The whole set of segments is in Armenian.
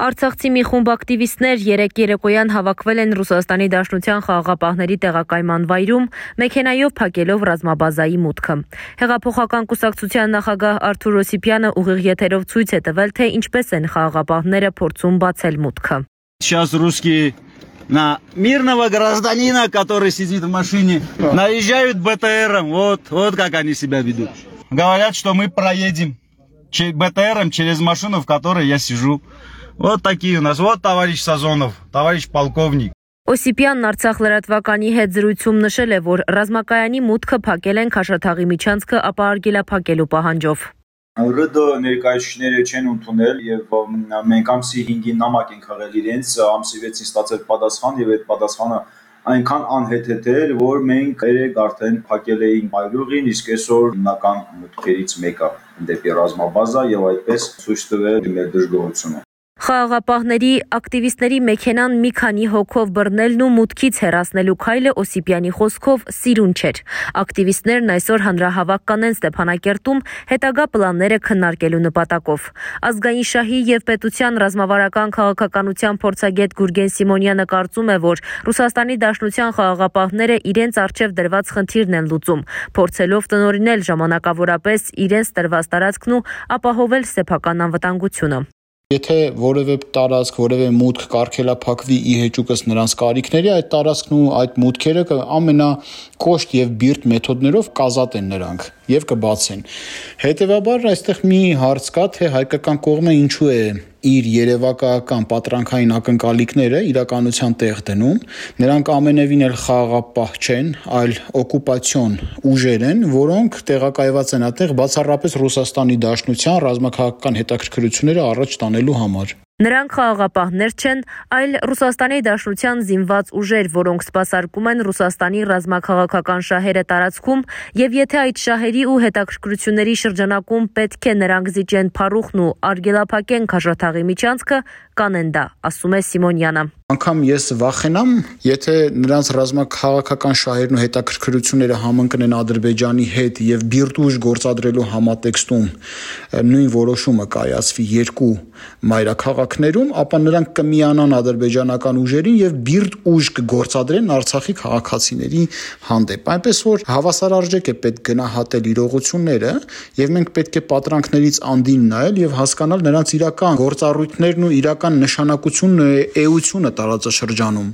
Արցախցի մի խումբ ակտիվիստներ երեք երեկոյան հավաքվել են Ռուսաստանի Դաշնության խաղաղապահների տեղակայման վայրում, մեքենայով փակելով ռազմաբազայի մուտքը։ Հեղափոխական կուսակցության նախագահ Արթուր Օսիպյանը ուղիղ եթերով ցույց է տվել, թե ինչպես են խաղաղապահները փորձում բացել մուտքը։ Сейчас русские на мирного гражданина, который сидит в машине, наезжают БТРом. Вот, вот как они себя ведут. Говорят, что мы проедем БТРом через машину, в которой я сижу. Вот такие у нас. Вот товарищ Сазонов, товарищ полковник. Օսիպյանն Արցախ լրատվականի հետ զրույցում նշել է, որ ռազմակայանի մուտքը փակել են Քաշաթաղի միջանցքը ապա արգելափակելու պահանջով։ ՌԴ ներկայացուցիչները չեն ընդունել եւ մենք ամսի 5-ին նամակ ենք հղել իրենց, ամսի 6-ին ստացել պատասխան եւ այդ պատասխանը այնքան անհեթեթ էր, որ մենք երեք արդեն փակել էինք այրուղին, իսկ այսօր հիմնական մուտքերից մեկը դեպի ռազմաբազա եւ այդպես ցույց տվել մեր դժգոհությունը։ Խաղաղապահների ակտիվիստների մեքենան մի քանի հոգով բռնելն ու մուտքից հեռացնելու քայլը Օսիպյանի խոսքով սիրուն չէր։ Ակտիվիստներն այսօր հանրահավաք կանեն Ստեփանակերտում հետագա պլանները քննարկելու նպատակով։ Ազգային շահի եւ պետության ռազմավարական քաղաքականության փորձագետ Գուրգեն Սիմոնյանը կարծում է, որ Ռուսաստանի Դաշնության խաղաղապահները իրենց արժև դրված խնդիրն են լուծում, փորձելով տնորինել ժամանակավորապես իրենց տրված տարածքն ու ապահովել սեփական անվտանգությունը։ Եթե որևէ տարածք, որևէ մուտք կարգելափակվի ի հեճուկս նրանց կարիքների, այդ տարածքն ու այդ մուտքերը ամենակոշտ եւ բիրտ մեթոդներով կազատեն նրանք եւ կբացեն։ Հետևաբար այստեղ մի հարց կա, թե հայկական կողմը ինչու է իր երևակայական պատրանքային ակնկալիքները իրականության տեղ դնում, նրանք ամենևին էլ խաղաղապահ չեն, այլ օկուպացիոն ուժեր են, որոնք տեղակայված են այդտեղ բացառապես Ռուսաստանի Դաշնության ռազմաքաղաքական հետաքրքրությունները առաջ տանելու համար։ Նրանք խաղաղապահներ չեն, այլ Ռուսաստանի Դաշնության զինված ուժեր, որոնք սպասարկում են Ռուսաստանի ռազմաքաղաքական շահերը տարածքում, եւ եթե այդ շահերի ու հետաքրքրությունների շրջանակում պետք է նրանք զիջեն փառուխն ու արգելափակեն Քաշաթաղի միջանցքը, կանեն դա, ասում է Սիմոնյանը։ Անկամ ես վախենամ, եթե նրանց ռազմաքաղաքական շահերն ու հետաքրքրությունները համընկնեն Ադրբեջանի հետ եւ բիրտուժ գործադրելու համատեքստում նույն որոշումը կայացվի երկու մայրաքաղաքներում, ապա նրանք կմիանան ադրբեջանական ուժերին եւ բիրտ ուժ կգործադրեն Արցախի քաղաքացիների հանդեպ։ Այնպես որ հավասարարժեք է պետք գնահատել իրողությունները եւ մենք պետք է պատրանքներից անդին նայել եւ հասկանալ նրանց իրական գործառույթներն ու իրական նշանակությունն ու էությունը տարածաշրջանում։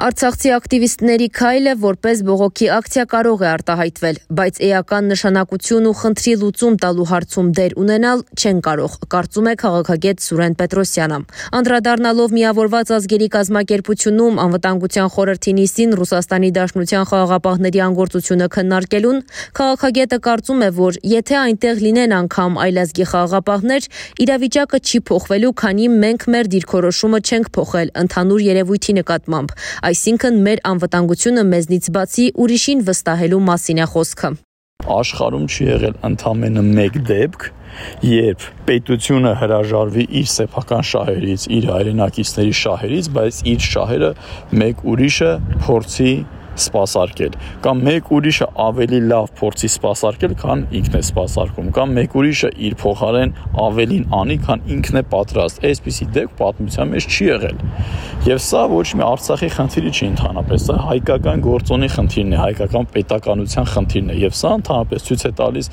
Արցախցի ակտիվիստների քայլը որպես բողոքի ակցիա կարող է արտահայտվել, բայց էական նշանակություն ու խնդրի լուծում տալու հարցում դեր ունենալ չեն կարող, կարծում է քաղաքագետ Սուրեն Պետրոսյանը։ Անդրադառնալով միավորված ազգերի կազմակերպությունում անվտանգության խորհրդի նիստին Ռուսաստանի Դաշնության խաղաղապահների անգործությունը քննարկելուն, քաղաքագետը կարծում է, որ եթե այնտեղ լինեն անգամ այլազգի խաղաղապահներ, իրավիճակը չի փոխվելու, քանի մենք մեր դիրքորոշումը չենք փոխել ընդհանուր երևույթի նկատմամբ այսինքն մեր անվտանգությունը մեզնից բացի ուրիշին վստահելու մասին է խոսքը։ Աշխարհում չի եղել ընդամենը մեկ դեպք, երբ պետությունը հրաժարվի իր սեփական շահերից, իր հայրենակիցների շահերից, բայց իր շահերը մեկ ուրիշը փորձի սпасարկել կամ մեկ ուրիշը ավելի լավ փորձի սпасարկել, քան ինքն է սпасարկում կամ մեկ ուրիշը իր փոխարեն ավելին անի, քան ինքն է պատրաստ։ Այսպիսի դեպք պատմության մեջ չի եղել։ Եվ սա ոչ մի Արցախի խնդիրը չի ընդհանրապես, սա հայկական գործոնի խնդիրն է, հայկական պետականության խնդիրն է եւ սա ընդհանրապես ցույց է տալիս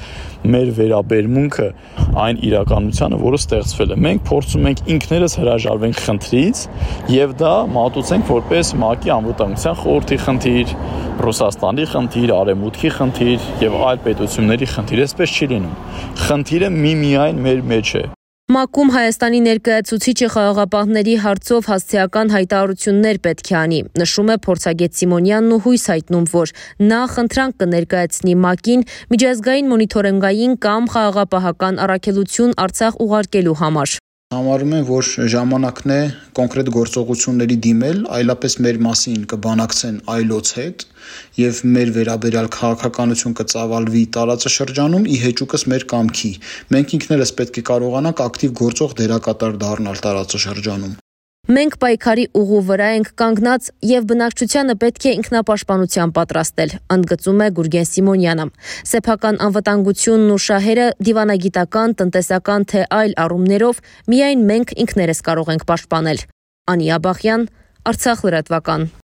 մեր վերաբերմունքը այն իրականությանը, որը ստեղծվել է։ Մենք փորձում ենք ինքներս հրաժարվենք խնդրից եւ դա մատուցենք որպես ՄԱԿ-ի անվտանգության խորհրդի խնդիր, Ռուսաստանի խնդիր, Արեմուտքի խնդիր եւ այլ պետությունների խնդիր, այսպես չի լինում։ Խնդիրը միմիայն մեր մեջ է։ ՄԱԿ-ում Հայաստանի ներկայացուցիչը խաղաղապահների հարցով հասցեական հայտարարություններ պետք է անի։ Նշում է փորձագետ Սիմոնյանն ու հույս հայտնում, որ նա խնդրանք կներկայացնի ՄԱԿ-ին միջազգային մոնիթորինգային կամ խաղաղապահական առաքելություն Արցախ ուղարկելու համար։ Համարում եմ, որ ժամանակն է կոնկրետ գործողությունների դիմել, այլապես մեր մասին կբանակցեն այլոց հետ եւ մեր վերաբերյալ քաղաքականություն կծավալվի տարածաշրջանում ի հեճուկս մեր կամքի։ Մենք ինքներս պետք է կարողանանք ակտիվ գործող դերակատար դառնալ տարածաշրջանում։ Մենք պայքարի ուղու վրա ենք կանգնած եւ բնակչությանը պետք է ինքնապաշտպանության պատրաստել, ընդգծում է Գուրգեն Սիմոնյանը։ Սեփական անվտանգությունն ու շահերը դիվանագիտական, տնտեսական թե այլ առումներով միայն մենք ինքներս կարող ենք պաշտպանել։ Անի Աբախյան, Արցախ լրատվական։